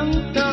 yang tak